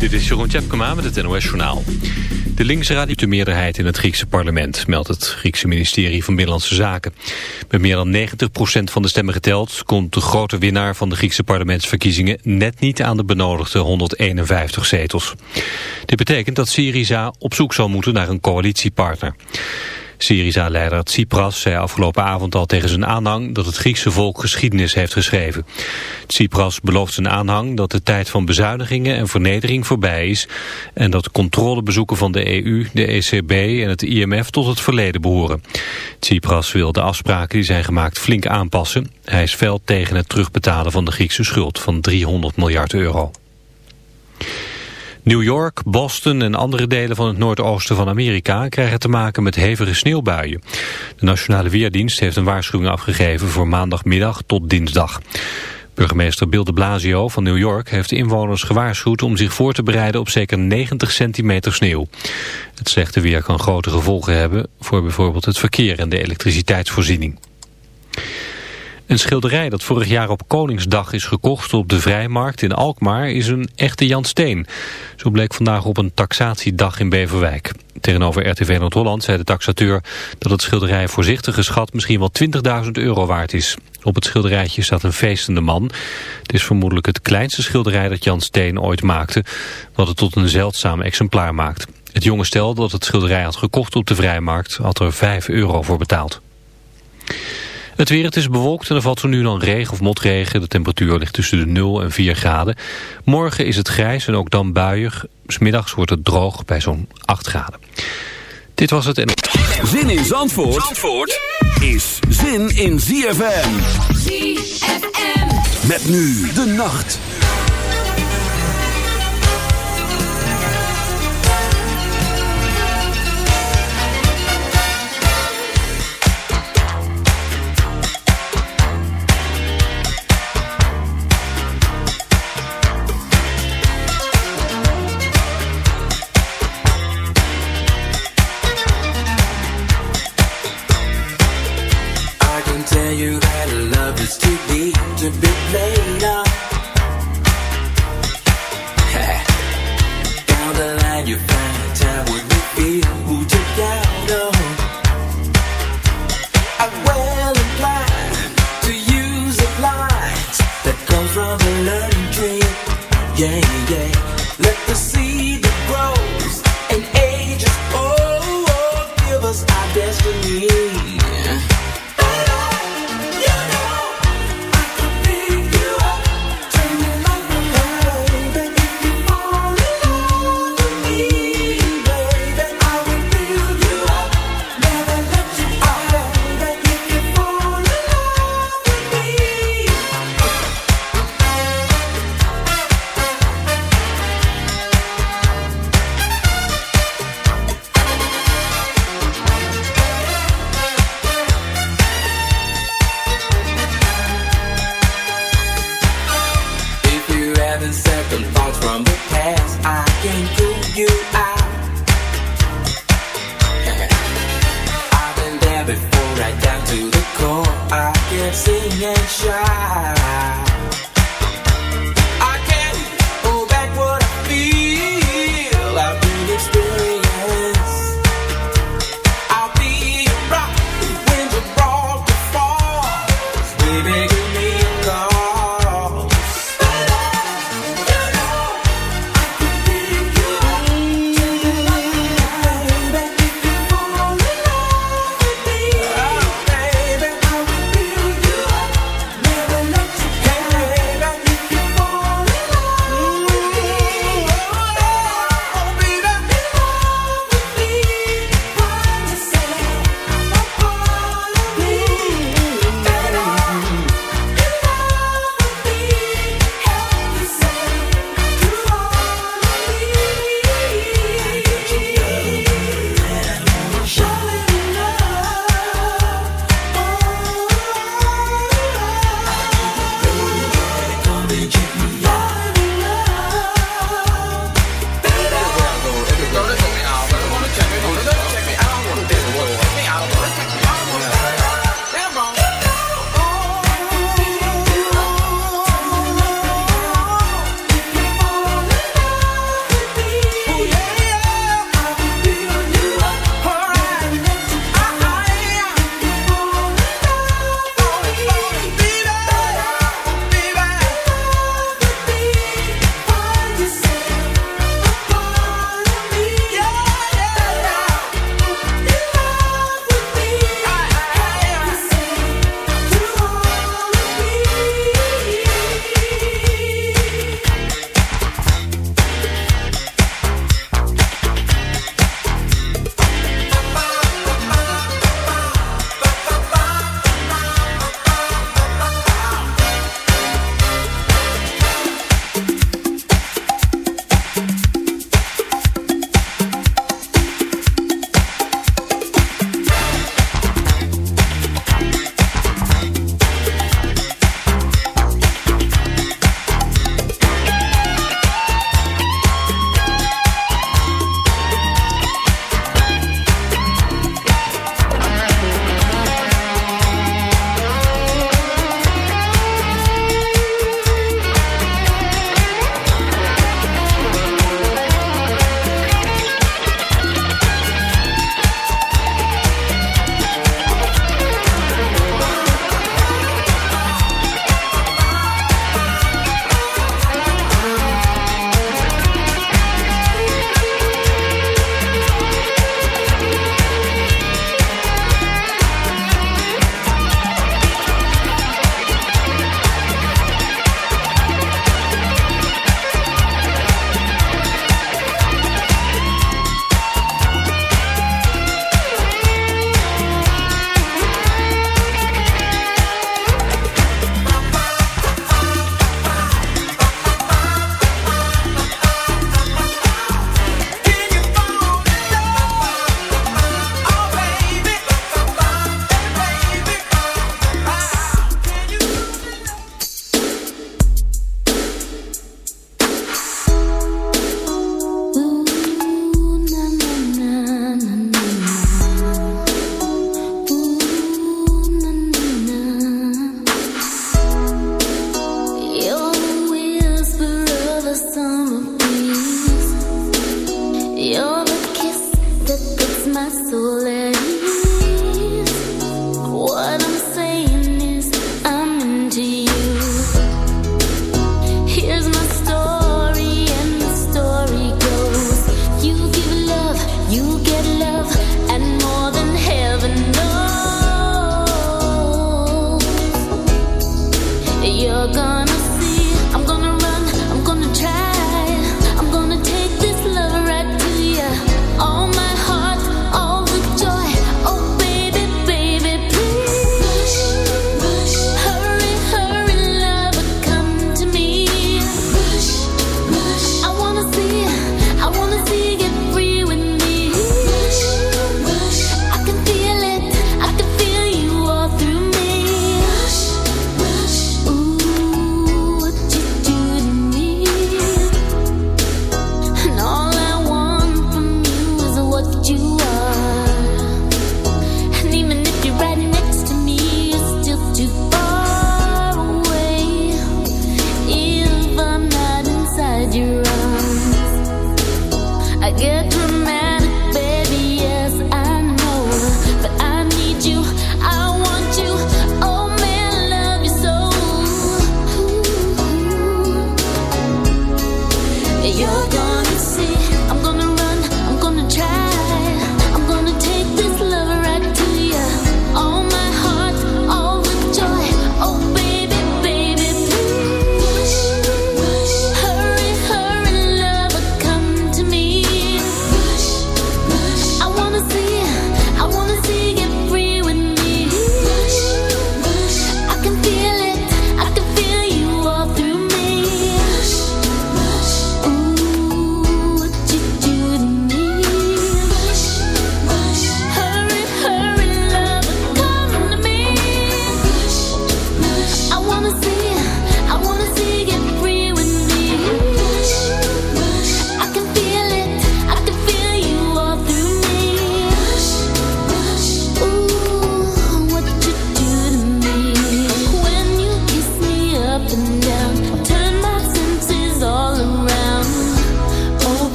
Dit is Jeroen Tjepkema met het NOS Journaal. De linksraad heeft de meerderheid in het Griekse parlement, meldt het Griekse ministerie van Binnenlandse Zaken. Met meer dan 90% van de stemmen geteld komt de grote winnaar van de Griekse parlementsverkiezingen net niet aan de benodigde 151 zetels. Dit betekent dat Syriza op zoek zal moeten naar een coalitiepartner. Syriza-leider Tsipras zei afgelopen avond al tegen zijn aanhang dat het Griekse volk geschiedenis heeft geschreven. Tsipras belooft zijn aanhang dat de tijd van bezuinigingen en vernedering voorbij is en dat controlebezoeken van de EU, de ECB en het IMF tot het verleden behoren. Tsipras wil de afspraken die zijn gemaakt flink aanpassen. Hij is fel tegen het terugbetalen van de Griekse schuld van 300 miljard euro. New York, Boston en andere delen van het noordoosten van Amerika krijgen te maken met hevige sneeuwbuien. De Nationale Weerdienst heeft een waarschuwing afgegeven voor maandagmiddag tot dinsdag. Burgemeester Bill de Blasio van New York heeft de inwoners gewaarschuwd om zich voor te bereiden op zeker 90 centimeter sneeuw. Het slechte weer kan grote gevolgen hebben voor bijvoorbeeld het verkeer en de elektriciteitsvoorziening. Een schilderij dat vorig jaar op Koningsdag is gekocht op de Vrijmarkt in Alkmaar is een echte Jan Steen. Zo bleek vandaag op een taxatiedag in Beverwijk. Tegenover RTV Noord-Holland zei de taxateur dat het schilderij voorzichtig geschat misschien wel 20.000 euro waard is. Op het schilderijtje staat een feestende man. Het is vermoedelijk het kleinste schilderij dat Jan Steen ooit maakte, wat het tot een zeldzaam exemplaar maakt. Het jonge stel dat het schilderij had gekocht op de Vrijmarkt had er 5 euro voor betaald. Het weer, het is bewolkt en er valt zo nu dan regen of motregen. De temperatuur ligt tussen de 0 en 4 graden. Morgen is het grijs en ook dan buiig. Smiddags wordt het droog bij zo'n 8 graden. Dit was het en... Zin in Zandvoort, Zandvoort is zin in ZFM. ZFM. Met nu de nacht. You're the kiss that puts my soul.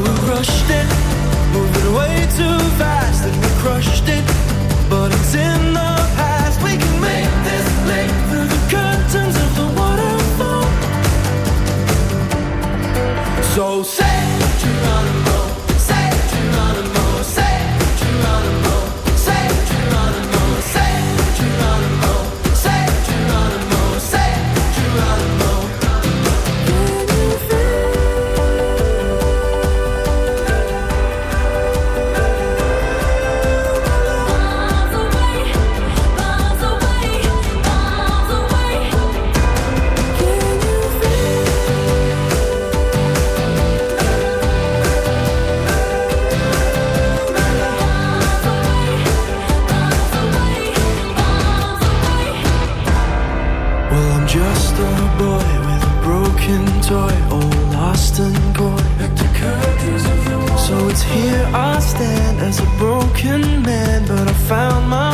we sad. it, moving way too fast, we crushed it. But it's in the past. We can make this through the curtains of the waterfall. So. Broken man, but I found my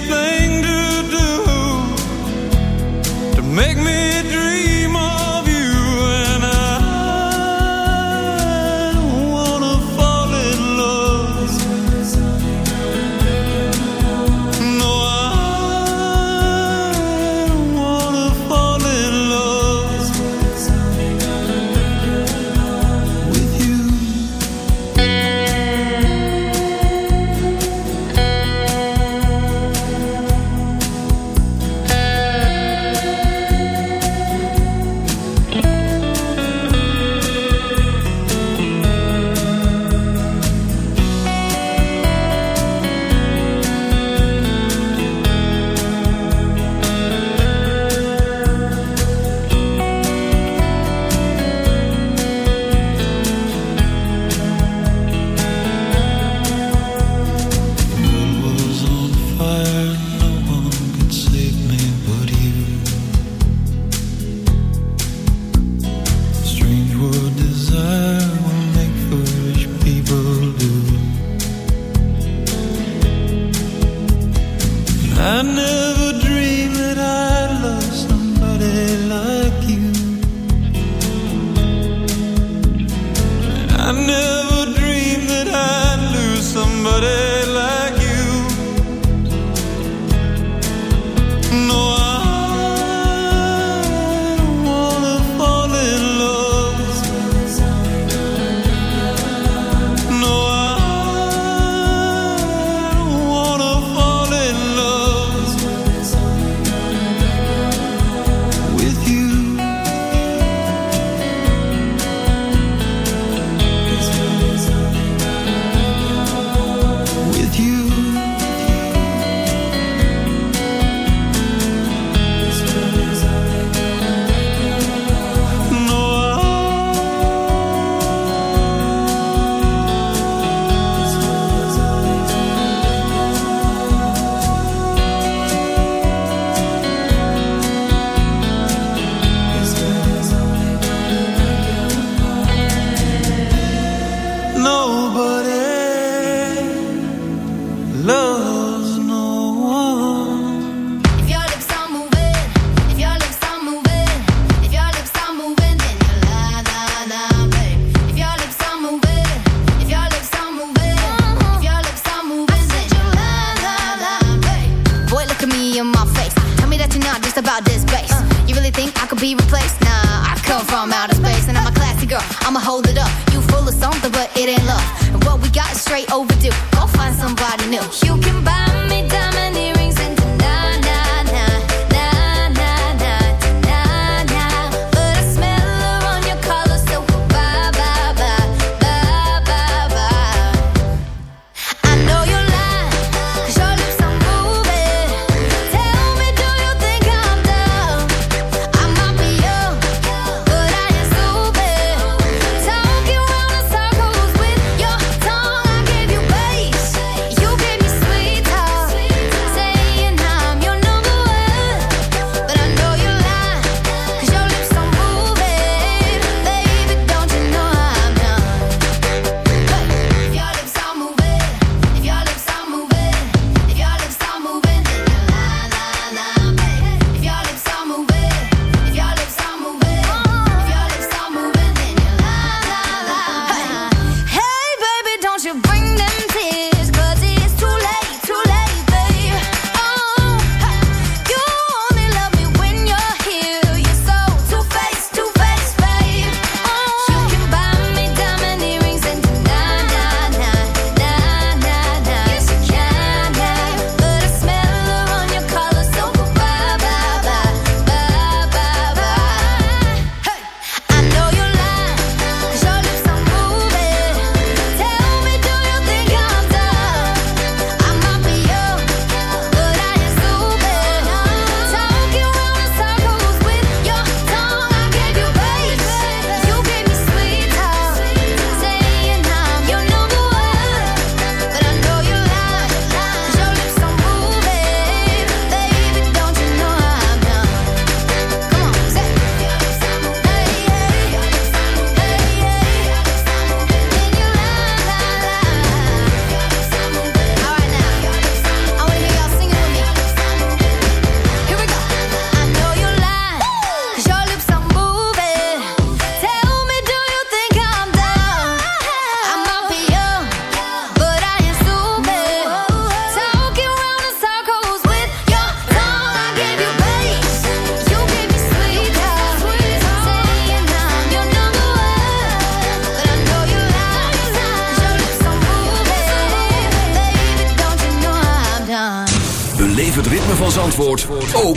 it, baby.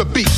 the beat.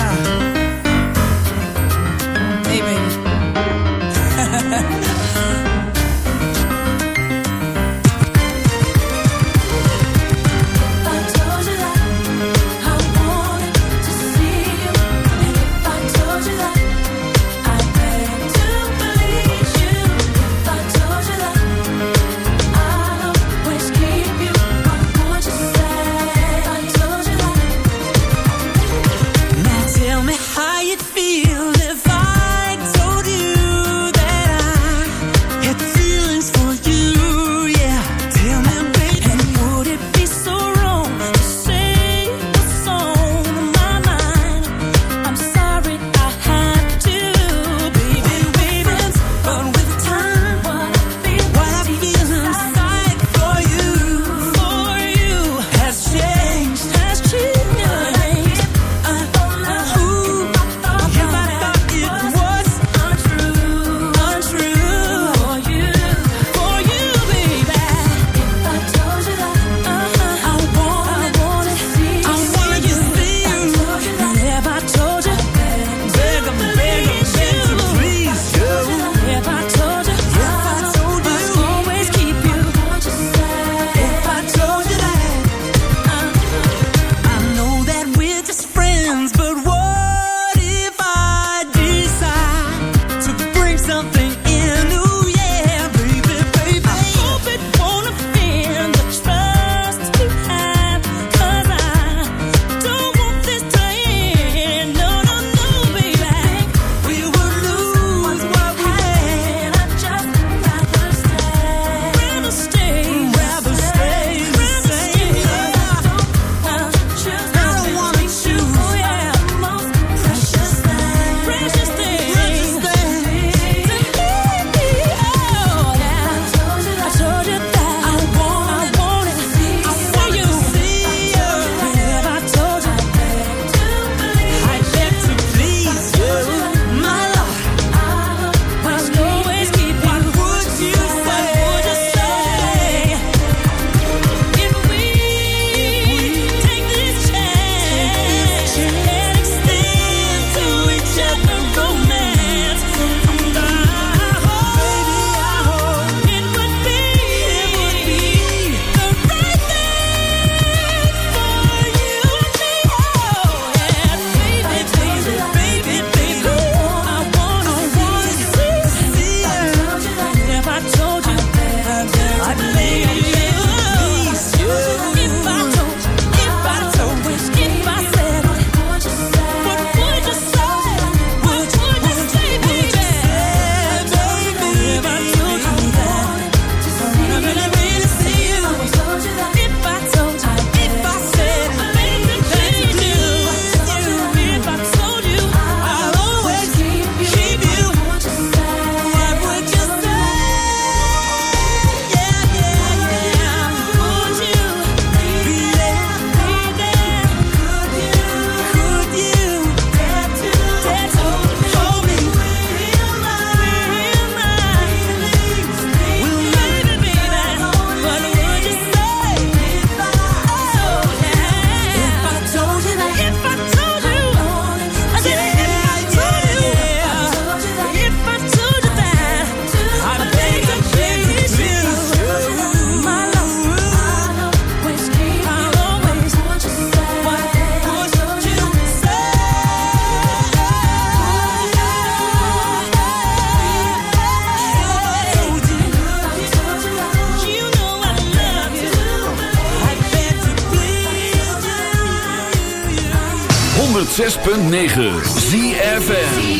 time 106.9 ZFN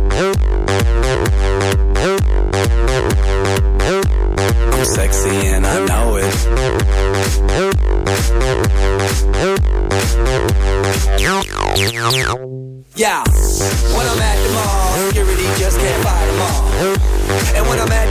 Sexy and I know it. Yeah, when I'm at the mall, security just can't fight them all. And when I'm at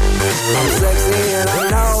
I'm sexy and I know.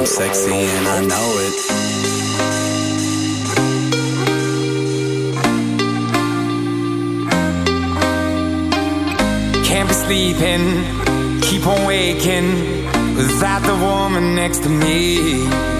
I'm sexy and I know it. Can't be sleeping, keep on waking without the woman next to me.